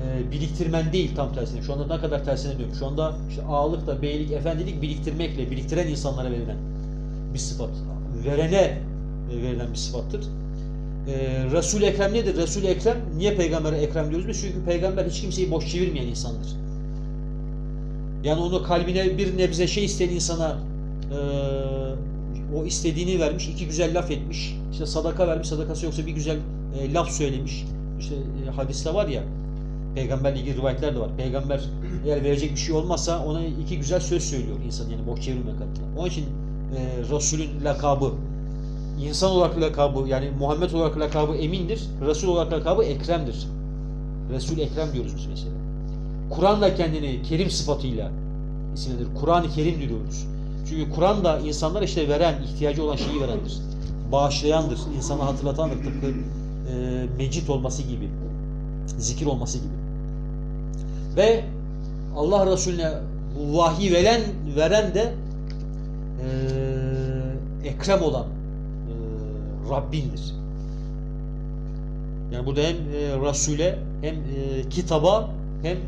e, biriktirmen değil tam tersine. Şu anda ne kadar tersine diyorum. Şu anda işte ağalık da, beylik, efendilik biriktirmekle, biriktiren insanlara verilen bir sıfat. Verene e, verilen bir sıfattır. E, Resul-i Ekrem nedir? Resul-i Ekrem, niye peygambere Ekrem diyoruz biz? Çünkü peygamber hiç kimseyi boş çevirmeyen insandır. Yani onu kalbine bir nebze şey isteyen insana e, o istediğini vermiş, iki güzel laf etmiş. İşte sadaka vermiş, sadakası yoksa bir güzel e, laf söylemiş. İşte e, hadiste var ya, peygamberle ilgili rivayetler de var. Peygamber eğer verecek bir şey olmazsa ona iki güzel söz söylüyor insan yani boş çevirmek adına. Onun için e, Resul'ün lakabı insan olarak lakabı yani Muhammed olarak lakabı Emin'dir. Resul olarak lakabı Ekrem'dir. Resul Ekrem diyoruz biz mesela. Kur'an da kendini Kerim sıfatıyla isimlendirir. Kur'an-ı Kerim diyoruz. Çünkü Kur'an da insanlar işte veren, ihtiyacı olan şeyi verendir. Bağışlayandır, insana hatırlatandır. Tıpkı e, mecit olması gibi, zikir olması gibi. Ve Allah Resulüne vahiy veren, veren de e, Ekrem olan e, Rabbindir. Yani burada hem e, Resul'e hem e, kitaba hem e,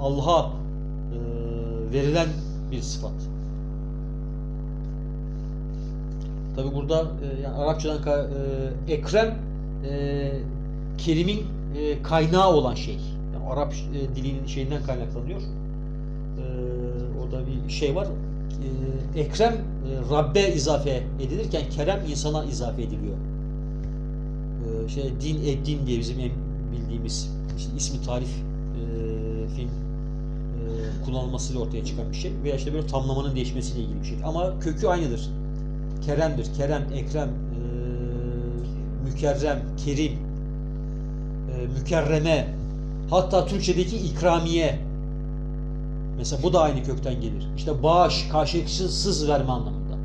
Allah'a e, verilen bir sıfat. Tabi burada e, yani Arapçadan e, Ekrem e, kelimin e, kaynağı olan şey. Arap e, dilinin şeyinden kaynaklanıyor. E, orada bir şey var. E, Ekrem e, Rabbe izafe edilirken Kerem insana izafe ediliyor. Şey din eddin diye bizim en bildiğimiz işte ismi tarif film kullanılmasıyla ortaya çıkan bir şey veya işte böyle tamlamanın değişmesiyle ilgili bir şey. Ama kökü aynıdır. Kerem'dir. Kerem, Ekrem, e, Mükerrem, Kerim, e, Mükerreme, hatta Türkçedeki ikramiye. Mesela bu da aynı kökten gelir. İşte bağış, karşılıksız verme anlamında.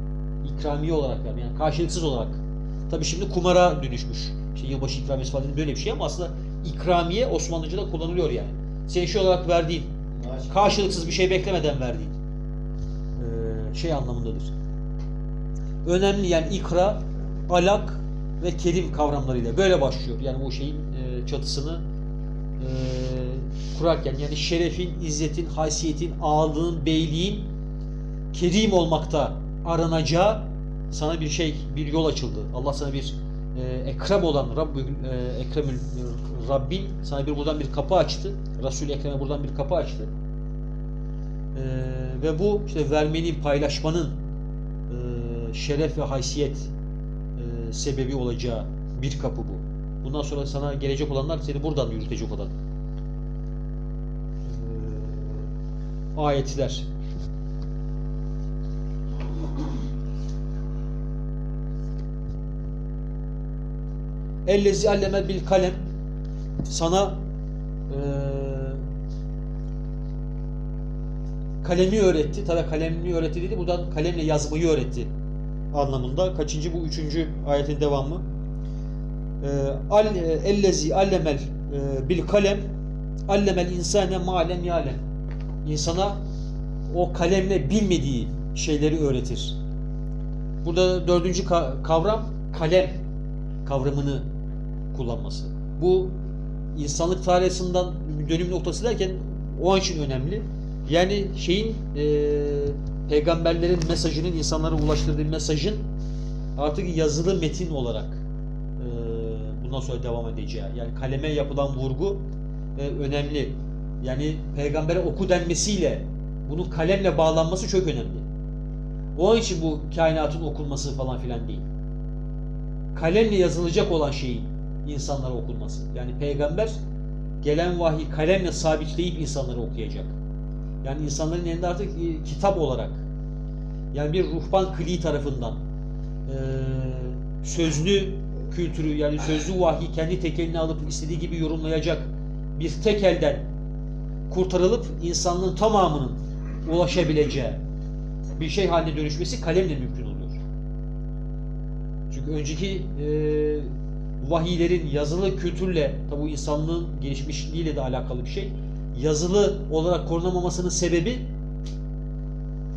İkramiye olarak verme, yani karşılıksız olarak. Tabi şimdi kumara dönüşmüş. İşte yılbaşı ikramiyesi falan böyle bir şey ama aslında ikramiye Osmanlıca'da kullanılıyor yani. Senin şey olarak verdiğin, karşılıksız bir şey beklemeden verdiğin şey anlamındadır. Önemli yani ikra, alak ve kelim kavramlarıyla böyle başlıyor. Yani bu şeyin çatısını kurarken yani şerefin, izzetin, haysiyetin, ağalığın, beyliğin kerim olmakta aranacağı sana bir şey, bir yol açıldı. Allah sana bir e, ekrem olan Rabbül, e, Ekremül Rabbin sana bir buradan bir kapı açtı. Resul Ekrem'e buradan bir kapı açtı. E, ve bu işte vermenin, paylaşmanın e, şeref ve haysiyet e, sebebi olacağı bir kapı bu. Bundan sonra sana gelecek olanlar seni buradan yürütecek olan e, ayetler. Ellezi alleme bil kalem sana e, kalemi öğretti. Tabi kalemini öğretti dedi. Buradan kalemle yazmayı öğretti anlamında. Kaçıncı bu? Üçüncü ayetin devamı. E, al, e, ellezi allemel e, bil kalem allemel insane ma'lem ya'lem. İnsana o kalemle bilmediği şeyleri öğretir. Burada dördüncü ka- kavram kalem kavramını kullanması. Bu insanlık tarihinden dönüm noktası derken o an için önemli. Yani şeyin e, peygamberlerin mesajının insanlara ulaştırdığı mesajın artık yazılı metin olarak e, bundan sonra devam edeceği. Yani kaleme yapılan vurgu e, önemli. Yani peygambere oku denmesiyle bunun kalemle bağlanması çok önemli. O için bu kainatın okunması falan filan değil. Kalemle yazılacak olan şeyin insanlara okunması. Yani peygamber gelen vahiy kalemle sabitleyip insanlara okuyacak. Yani insanların elinde artık e, kitap olarak yani bir ruhban kli tarafından e, sözlü kültürü yani sözlü vahiy kendi tekeline alıp istediği gibi yorumlayacak bir tek elden kurtarılıp insanlığın tamamının ulaşabileceği bir şey haline dönüşmesi kalemle mümkün oluyor. Çünkü önceki e, vahiylerin yazılı kültürle tabi insanlığın gelişmişliğiyle de alakalı bir şey. Yazılı olarak korunamamasının sebebi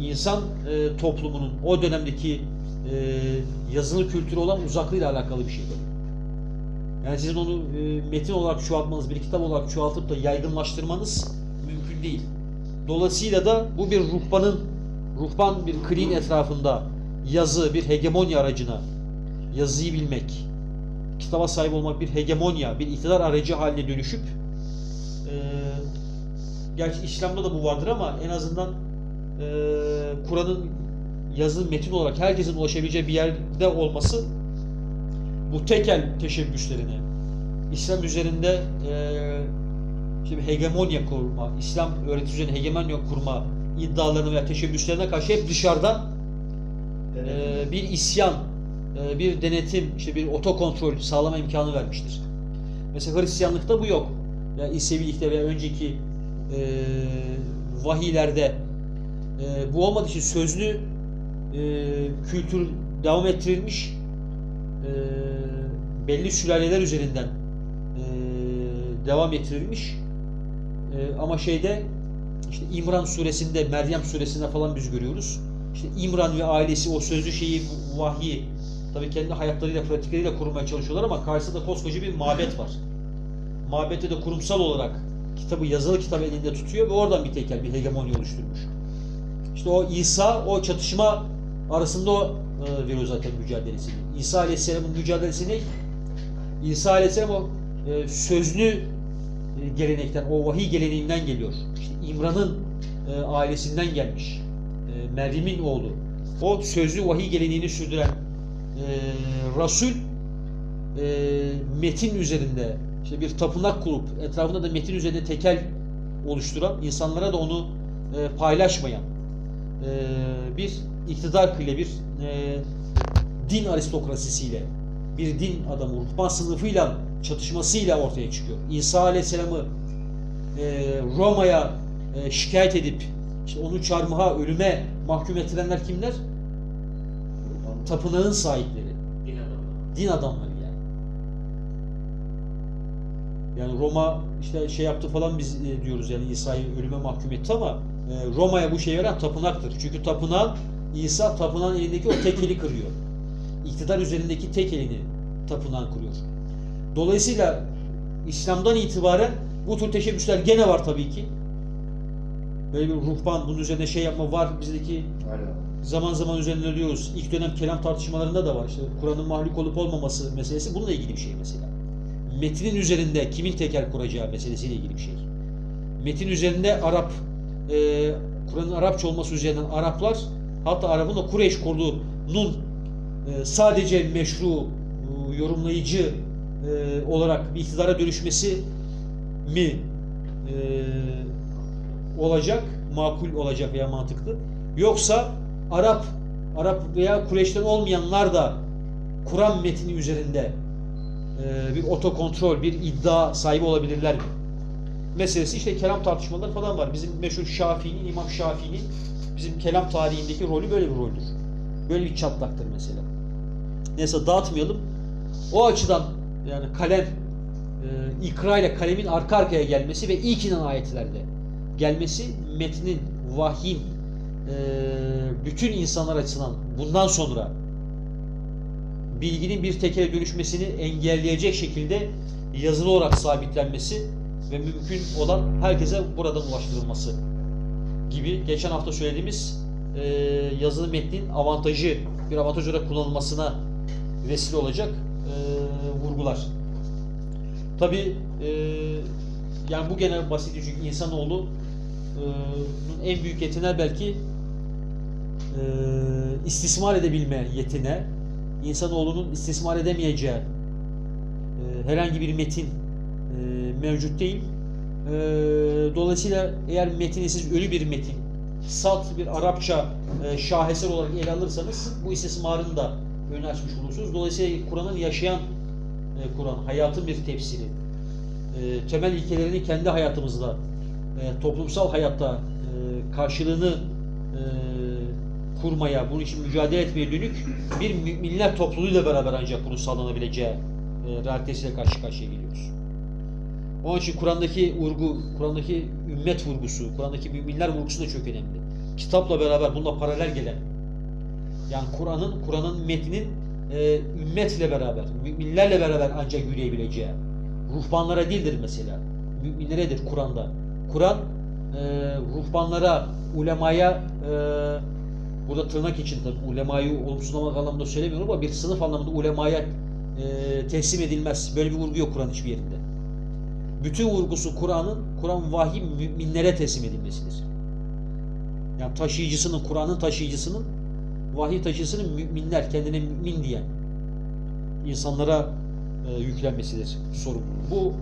insan e, toplumunun o dönemdeki e, yazılı kültürü olan uzaklığıyla alakalı bir şey. Yani sizin onu e, metin olarak çoğaltmanız, bir kitap olarak çoğaltıp da yaygınlaştırmanız mümkün değil. Dolayısıyla da bu bir ruhbanın, ruhban bir klin etrafında yazı, bir hegemonya aracına yazıyı bilmek, kitaba sahip olmak bir hegemonya, bir iktidar aracı haline dönüşüp e, gerçi İslam'da da bu vardır ama en azından e, Kur'an'ın yazılı metin olarak herkesin ulaşabileceği bir yerde olması bu tekel teşebbüslerine İslam üzerinde e, şimdi hegemonya kurma, İslam öğretisi üzerine hegemonya kurma iddialarına veya teşebbüslerine karşı hep dışarıdan e, bir isyan e, bir denetim, işte bir otokontrol sağlama imkanı vermiştir. Mesela Hristiyanlıkta bu yok. Ya İsevilikte ve önceki e, vahiylerde e, bu olmadığı için sözlü e, kültür devam ettirilmiş e, belli sülaleler üzerinden e, devam ettirilmiş. E, ama şeyde işte İmran suresinde, Meryem suresinde falan biz görüyoruz. İşte İmran ve ailesi o sözlü şeyi, vahyi tabii kendi hayatlarıyla, pratikleriyle korumaya çalışıyorlar ama karşısında koskoca bir mabet var. Mabette de kurumsal olarak kitabı, yazılı kitabı elinde tutuyor ve oradan bir tekel, bir hegemonya oluşturmuş. İşte o İsa, o çatışma arasında o e, veriyor zaten mücadelesini. İsa Aleyhisselam'ın mücadelesi ne? İsa Aleyhisselam o e, sözlü e, gelenekten, o vahiy geleneğinden geliyor. İşte İmran'ın e, ailesinden gelmiş. E, Meryem'in oğlu. O sözlü vahiy geleneğini sürdüren e, Rasul metin üzerinde işte bir tapınak kurup etrafında da metin üzerinde tekel oluşturan, insanlara da onu paylaşmayan bir iktidar kıyla bir e, din aristokrasisiyle bir din adamı, ruhban sınıfıyla çatışmasıyla ortaya çıkıyor. İsa Aleyhisselam'ı e, Roma'ya e, şikayet edip işte onu çarmıha, ölüme mahkum ettirenler kimler? Tapınağın sahipleri. Din adamı. Din adamları yani. Yani Roma işte şey yaptı falan biz e, diyoruz yani İsa'yı ölüme mahkum etti ama e, Roma'ya bu şey veren tapınaktır. Çünkü tapınağın İsa tapınağın elindeki o tek eli kırıyor. İktidar üzerindeki tek elini tapınağın kuruyor. Dolayısıyla İslam'dan itibaren bu tür teşebbüsler gene var tabii ki. Böyle bir ruhban bunun üzerine şey yapma var bizdeki zaman zaman üzerinde diyoruz. İlk dönem kelam tartışmalarında da var. İşte Kur'an'ın mahluk olup olmaması meselesi bununla ilgili bir şey mesela. Metinin üzerinde kimin teker kuracağı meselesiyle ilgili bir şey. Metin üzerinde Arap, e, Kur'an'ın Arapça olması üzerinden Araplar, hatta Arap'ın da Kureyş kurduğunun e, sadece meşru, e, yorumlayıcı e, olarak bir iktidara dönüşmesi mi olacak, makul olacak veya mantıklı. Yoksa Arap, Arap veya Kureyş'ten olmayanlar da Kur'an metni üzerinde bir otokontrol, bir iddia sahibi olabilirler mi? Meselesi işte kelam tartışmaları falan var. Bizim meşhur Şafii'nin, İmam Şafii'nin bizim kelam tarihindeki rolü böyle bir roldür. Böyle bir çatlaktır mesela. Neyse dağıtmayalım. O açıdan yani kalem, e, ikra ile kalemin arka arkaya gelmesi ve ilk inen ayetlerde gelmesi metnin, vahyin e, bütün insanlar açısından bundan sonra bilginin bir tekere dönüşmesini engelleyecek şekilde yazılı olarak sabitlenmesi ve mümkün olan herkese buradan ulaştırılması gibi geçen hafta söylediğimiz e, yazılı metnin avantajı bir avantaj olarak kullanılmasına vesile olacak e, vurgular. Tabi yani bu gene basit çünkü insanoğlu e, en büyük yetine belki e, istismar edebilme yetine insanoğlunun istismar edemeyeceği e, herhangi bir metin e, mevcut değil. E, dolayısıyla eğer metini siz ölü bir metin, salt bir Arapça e, şaheser olarak ele alırsanız bu istismarın da önünü açmış olursunuz. Dolayısıyla Kur'an'ın yaşayan e, Kur'an, hayatın bir tefsiri, e, temel ilkelerini kendi hayatımızda, e, toplumsal hayatta e, karşılığını e, kurmaya, bunun için mücadele etmeye dönük bir müminler topluluğuyla beraber ancak bunun sağlanabileceği e, realitesiyle karşı karşıya geliyoruz. Onun için Kur'an'daki vurgu, Kur'an'daki ümmet vurgusu, Kur'an'daki müminler vurgusu da çok önemli. Kitapla beraber bununla paralel gelen, yani Kur'an'ın, Kur'an'ın metninin e, ümmetle beraber, müminlerle beraber ancak yürüyebileceği, ruhbanlara değildir mesela, müminleredir Kur'an'da. Kur'an e, ruhbanlara, ulemaya, e, burada tırnak için tabii ulemayı olumsuzlamak anlamında söylemiyorum ama bir sınıf anlamında ulemaya e, teslim edilmez. Böyle bir vurgu yok Kur'an hiçbir yerinde. Bütün vurgusu Kur'an'ın, Kur'an vahiy müminlere teslim edilmesidir. Yani taşıyıcısının, Kur'an'ın taşıyıcısının, vahiy taşıyıcısının müminler, kendine mümin diyen insanlara e, yüklenmesidir sorumluluğu. Bu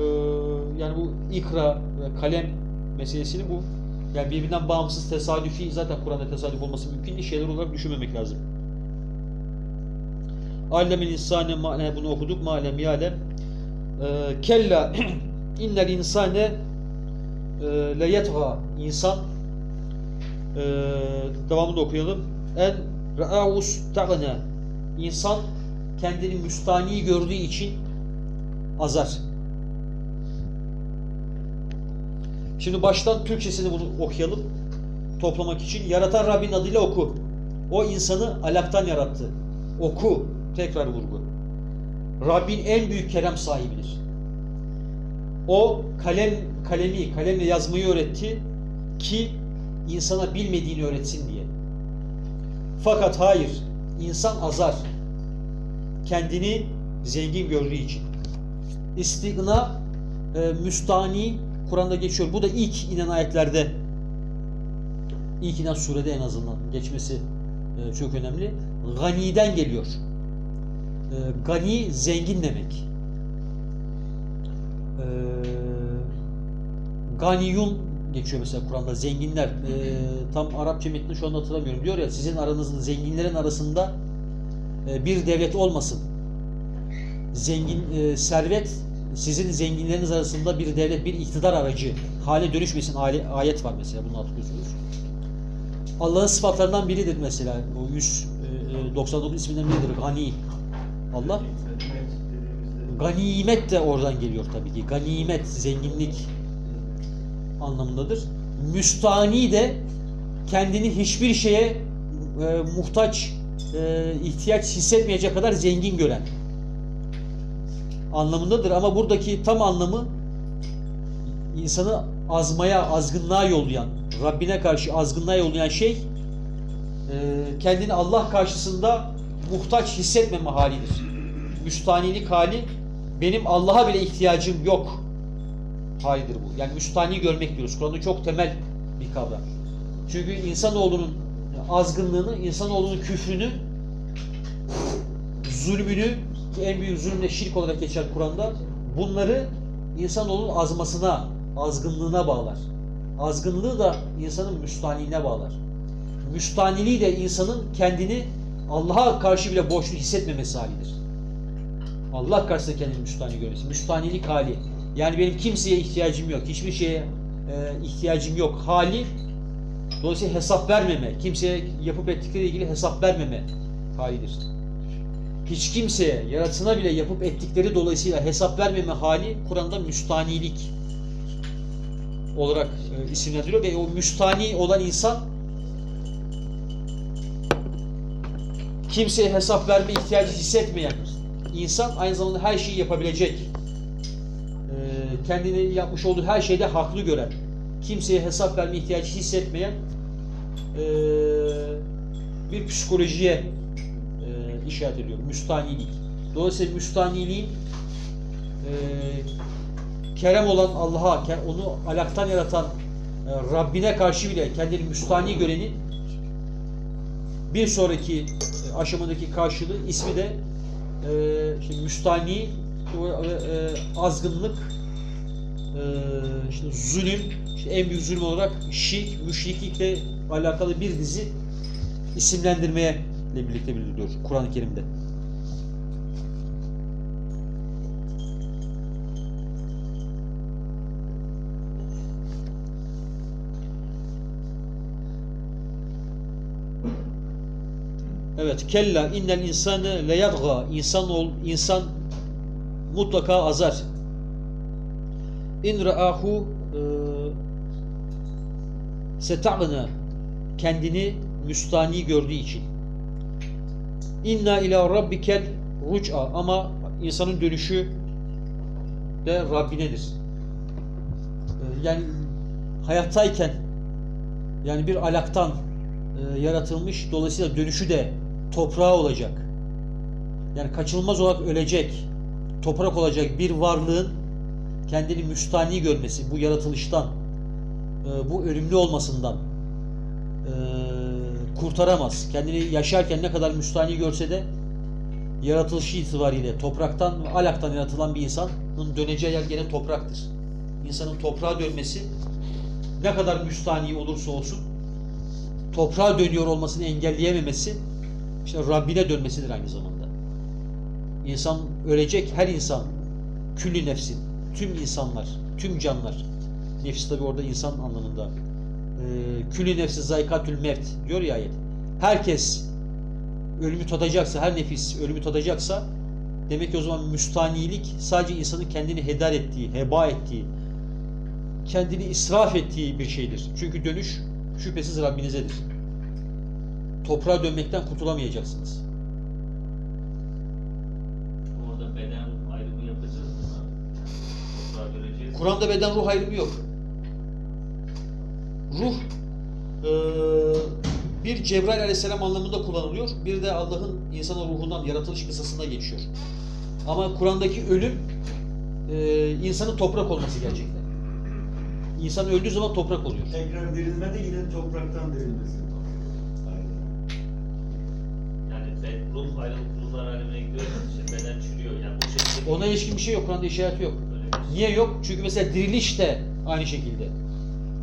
e, yani bu ikra ve kalem meselesini bu yani birbirinden bağımsız tesadüfi zaten Kur'an'da tesadüf olması mümkün değil şeyler olarak düşünmemek lazım. Allemil insane ma- bunu okuduk. Malem yalem. Ee, kella innel insane e, le yetha insan e, devamını okuyalım. En ra'us ta'ne insan kendini müstani gördüğü için azar. Şimdi baştan Türkçesini bunu okuyalım. Toplamak için. Yaratan Rabbin adıyla oku. O insanı alaktan yarattı. Oku. Tekrar vurgu. Rabbin en büyük kerem sahibidir. O kalem kalemi, kalemle yazmayı öğretti ki insana bilmediğini öğretsin diye. Fakat hayır, insan azar. Kendini zengin gördüğü için. İstigna, e, müstani Kur'an'da geçiyor. Bu da ilk inen ayetlerde ilk inen surede en azından geçmesi e, çok önemli. Gani'den geliyor. E, gani zengin demek. E, ganiyun geçiyor mesela Kur'an'da zenginler. E, tam Arapça metnini şu anda hatırlamıyorum. Diyor ya sizin aranızın zenginlerin arasında e, bir devlet olmasın. Zengin e, servet sizin zenginleriniz arasında bir devlet, bir iktidar aracı hale dönüşmesin Ale- ayet var mesela bunu hatırlıyorsunuz. Allah'ın sıfatlarından biridir mesela. O 199 isminden biridir. Gani. Allah ganimet de oradan geliyor tabii ki. Ganimet, zenginlik anlamındadır. Müstani de kendini hiçbir şeye e, muhtaç, e, ihtiyaç hissetmeyecek kadar zengin gören anlamındadır. Ama buradaki tam anlamı insanı azmaya, azgınlığa yollayan, Rabbine karşı azgınlığa yollayan şey e, kendini Allah karşısında muhtaç hissetmeme halidir. Müstanilik hali benim Allah'a bile ihtiyacım yok halidir bu. Yani müstani görmek diyoruz. Kur'an'da çok temel bir kavram. Çünkü insanoğlunun azgınlığını, insanoğlunun küfrünü, zulmünü ki en büyük zulmle şirk olarak geçer Kur'an'da. Bunları insanoğlunun azmasına, azgınlığına bağlar. Azgınlığı da insanın müstaniliğine bağlar. Müstaniliği de insanın kendini Allah'a karşı bile boşluk hissetmemesi halidir. Allah karşısında kendini müstani görmesi. Müstanilik hali. Yani benim kimseye ihtiyacım yok. Hiçbir şeye e, ihtiyacım yok hali. Dolayısıyla hesap vermeme, kimseye yapıp ettikleriyle ilgili hesap vermeme halidir hiç kimseye, yaratına bile yapıp ettikleri dolayısıyla hesap vermeme hali Kur'an'da müstanilik olarak e, isimlendiriyor ve o müstani olan insan kimseye hesap verme ihtiyacı hissetmeyen insan aynı zamanda her şeyi yapabilecek. E, kendini yapmış olduğu her şeyde haklı gören, kimseye hesap verme ihtiyacı hissetmeyen e, bir psikolojiye e, işaret ediyor. Müstanilik. Dolayısıyla müstaniliğin kerem olan Allah'a, onu alaktan yaratan Rabbine karşı bile kendini müstani görenin bir sonraki e, aşamadaki karşılığı ismi de e, işte müstani e, azgınlık e, işte zulüm işte en büyük zulüm olarak şirk, müşriklikle alakalı bir dizi isimlendirmeye ile birlikte bildiriliyor Kur'an-ı Kerim'de. Evet, kella innel insane le yadga. İnsan ol, insan mutlaka azar. İn ra'ahu e, seta'na kendini müstani gördüğü için. İnna ila rabbikel ruc'a ama insanın dönüşü de Rabbinedir. Ee, Yani hayattayken yani bir alaktan e, yaratılmış dolayısıyla dönüşü de toprağa olacak. Yani kaçınılmaz olarak ölecek, toprak olacak bir varlığın kendini müstani görmesi, bu yaratılıştan, e, bu ölümlü olmasından e, kurtaramaz. Kendini yaşarken ne kadar müstani görse de yaratılışı itibariyle topraktan, alaktan yaratılan bir insanın döneceği yer gene topraktır. İnsanın toprağa dönmesi ne kadar müstani olursa olsun toprağa dönüyor olmasını engelleyememesi işte Rabbine dönmesidir aynı zamanda. İnsan ölecek, her insan. Küllü nefsin. Tüm insanlar, tüm canlar. Nefis tabi orada insan anlamında. Ee, Küllü nefsi zayikatül mevt diyor ya ayet. Herkes ölümü tadacaksa, her nefis ölümü tadacaksa demek ki o zaman müstanilik sadece insanın kendini heder ettiği, heba ettiği, kendini israf ettiği bir şeydir. Çünkü dönüş şüphesiz Rabbinizedir. Toprağa dönmekten kurtulamayacaksınız. Orada beden ayrımı yapacağız mı? Toprağa. Kur'an'da beden ruh ayrımı yok. Ruh eee, bir Cebrail aleyhisselam anlamında kullanılıyor. Bir de Allah'ın insanın ruhundan yaratılış kısasında geçiyor. Ama Kur'an'daki ölüm eee insanın toprak olması gerçekten. İnsan öldüğü zaman toprak oluyor. Tekrar dirilme de yine topraktan dirilmesi. Ona ilişkin bir şey yok. Kur'an'da işaret yok. Niye yok? Çünkü mesela diriliş de aynı şekilde.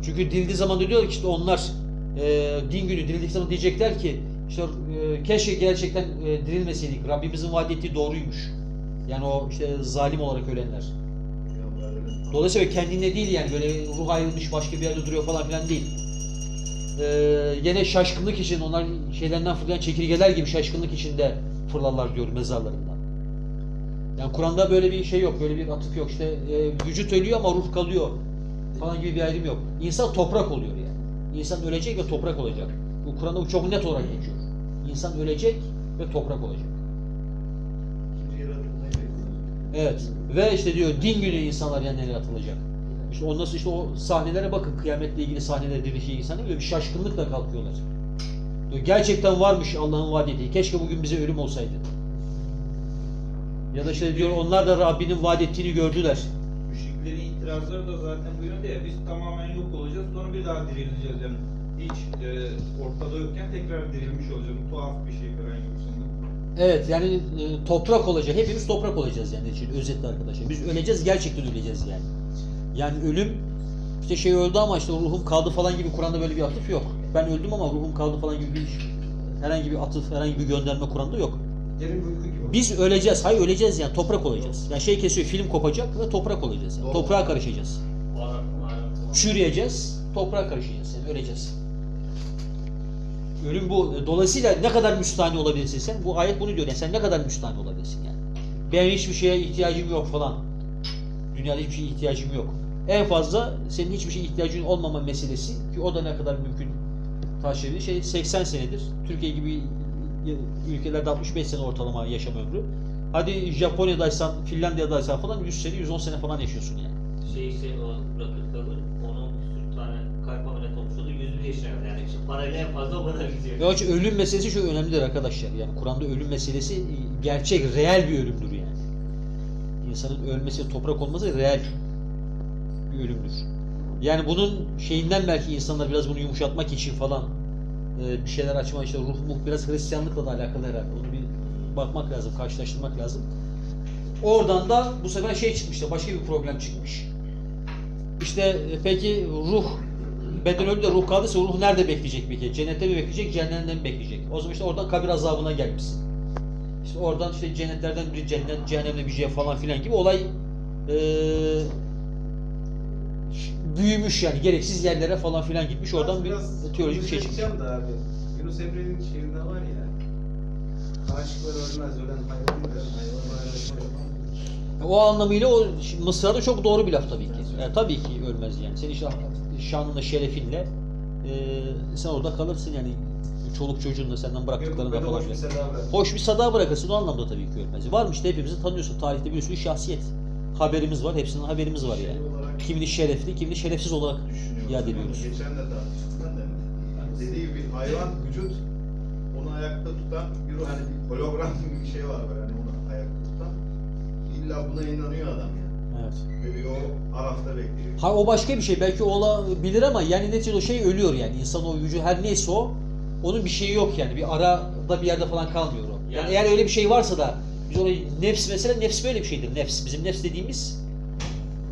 Çünkü dirildiği zaman da diyorlar ki işte onlar e, din günü dirildikleri zaman diyecekler ki işte e, keşke gerçekten e, dirilmeseydik. Rabbimizin vaat ettiği doğruymuş. Yani o işte zalim olarak ölenler. Dolayısıyla kendine değil yani böyle ruh ayrılmış başka bir yerde duruyor falan filan değil. Ee, gene şaşkınlık için onlar şeylerinden fırlayan çekirgeler gibi şaşkınlık içinde fırlarlar diyor mezarlarından. Yani Kur'an'da böyle bir şey yok, böyle bir atıf yok. İşte e, vücut ölüyor ama ruh kalıyor falan gibi bir ayrım yok. İnsan toprak oluyor yani. İnsan ölecek ve toprak olacak. Bu Kur'an'da bu çok net olarak geçiyor. İnsan ölecek ve toprak olacak. Evet. Ve işte diyor din günü insanlar yerlerine atılacak. İşte ondan sonra işte o sahnelere bakın kıyametle ilgili sahnelere dirişi insanlar böyle bir şaşkınlıkla kalkıyorlar. Diyor, gerçekten varmış Allah'ın vaad ettiği. Keşke bugün bize ölüm olsaydı. Ya da işte diyor onlar da Rabbinin vaad ettiğini gördüler. Müşriklerin itirazları da zaten bu yönde ya biz tamamen yok olacağız sonra bir daha dirileceğiz yani hiç e, ortada yokken tekrar dirilmiş olacağız. Tuhaf bir şey falan gibisinden. Evet yani e, toprak olacak. Hepimiz toprak olacağız yani için özetle arkadaşlar. Biz öleceğiz gerçekten öleceğiz yani. Yani ölüm işte şey öldü ama işte ruhum kaldı falan gibi Kur'an'da böyle bir atıf yok. Ben öldüm ama ruhum kaldı falan gibi bir herhangi bir atıf, herhangi bir gönderme Kur'an'da yok. Biz öleceğiz. Hayır öleceğiz yani toprak olacağız. Yani şey kesiyor film kopacak ve toprak olacağız. Yani. Toprağa karışacağız. Çürüyeceğiz, toprağa karışacağız. Yani öleceğiz. Ölüm bu. Dolayısıyla ne kadar müstahni olabilirsin sen? Bu ayet bunu diyor. Yani sen ne kadar müstahni olabilirsin yani? Ben hiçbir şeye ihtiyacım yok falan. Dünyada hiçbir şeye ihtiyacım yok. En fazla senin hiçbir şeye ihtiyacın olmama meselesi ki o da ne kadar mümkün taşıyabilir. Şey 80 senedir. Türkiye gibi ülkelerde 65 sene ortalama yaşam ömrü. Hadi Japonya'daysan, Finlandiya'daysan falan 100 sene, 110 sene falan yaşıyorsun yani. Şey işte o bırakır kalır. Onun bir tane kalp ameliyatı olmuş. O da 101 yaşına kadar. Yani işte parayla en fazla o kadar gidiyor. İçin ölüm meselesi çok önemlidir arkadaşlar. Yani Kur'an'da ölüm meselesi gerçek, reel bir ölümdür yani. İnsanın ölmesi, toprak olması reel bir ölümdür. Yani bunun şeyinden belki insanlar biraz bunu yumuşatmak için falan e, bir şeyler açma işte ruh muh biraz Hristiyanlıkla da alakalı herhalde. Onu bir bakmak lazım, karşılaştırmak lazım. Oradan da bu sefer şey çıkmış işte başka bir problem çıkmış. İşte e, peki ruh beden öldü de ruh kaldıysa ruh nerede bekleyecek peki? Cennette mi bekleyecek, cehennemde mi bekleyecek? O zaman işte oradan kabir azabına gelmişsin. İşte oradan işte cennetlerden biri cennet, cehennemde bir şey falan filan gibi olay eee, büyümüş yani gereksiz yerlere falan filan gitmiş. Oradan bir Biraz teolojik bir şey çıkmış. da abi. Yunus Emre'nin şiirinde var ya. Aşıklar ölmez, ölen hayvandır. O anlamıyla o Mısra'da çok doğru bir laf tabii ki. Yani tabii ki ölmez yani. Senin işte şanınla, şerefinle eee, sen orada kalırsın yani. Çoluk çocuğunla senden bıraktıklarında falan hoş bir. Hoş bir sada bırakırsın o anlamda tabii ki ölmez. Var mı işte hepimizi tanıyorsun. Tarihte bir sürü şahsiyet. Haberimiz var. Hepsinden haberimiz var yani. Kimini şerefli, kimini şerefsiz olarak yad ediyoruz. Geçen de tartıştım ben de. Dediği bir hayvan vücut onu ayakta tutan bir hani bir hologram gibi bir şey var böyle hani onu ayakta tutan. İlla buna inanıyor adam yani. Evet. Ve o arafta bekliyor. Ha o başka bir şey. Belki olabilir ama yani neticede o şey ölüyor yani. İnsan o vücudu her neyse o onun bir şeyi yok yani. Bir arada bir yerde falan kalmıyor o. Yani, Yani- eğer öyle bir şey varsa da biz onu nefs mesela nefs böyle bir şeydir. Nefs. Bizim nefs dediğimiz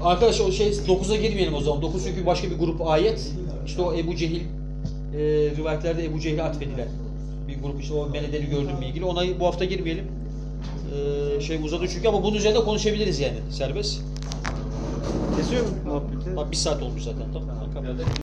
Arkadaşlar o şey 9'a girmeyelim o zaman. 9 çünkü başka bir grup ayet. İşte o Ebu Cehil e, rivayetlerde Ebu Cehil'e atfedilen bir grup işte o Menedeli gördüğümle ilgili. Ona bu hafta girmeyelim. E, şey uzadı çünkü ama bunun üzerinde konuşabiliriz yani serbest. Kesiyor mu? Bak bir saat olmuş zaten. Tamam. tamam.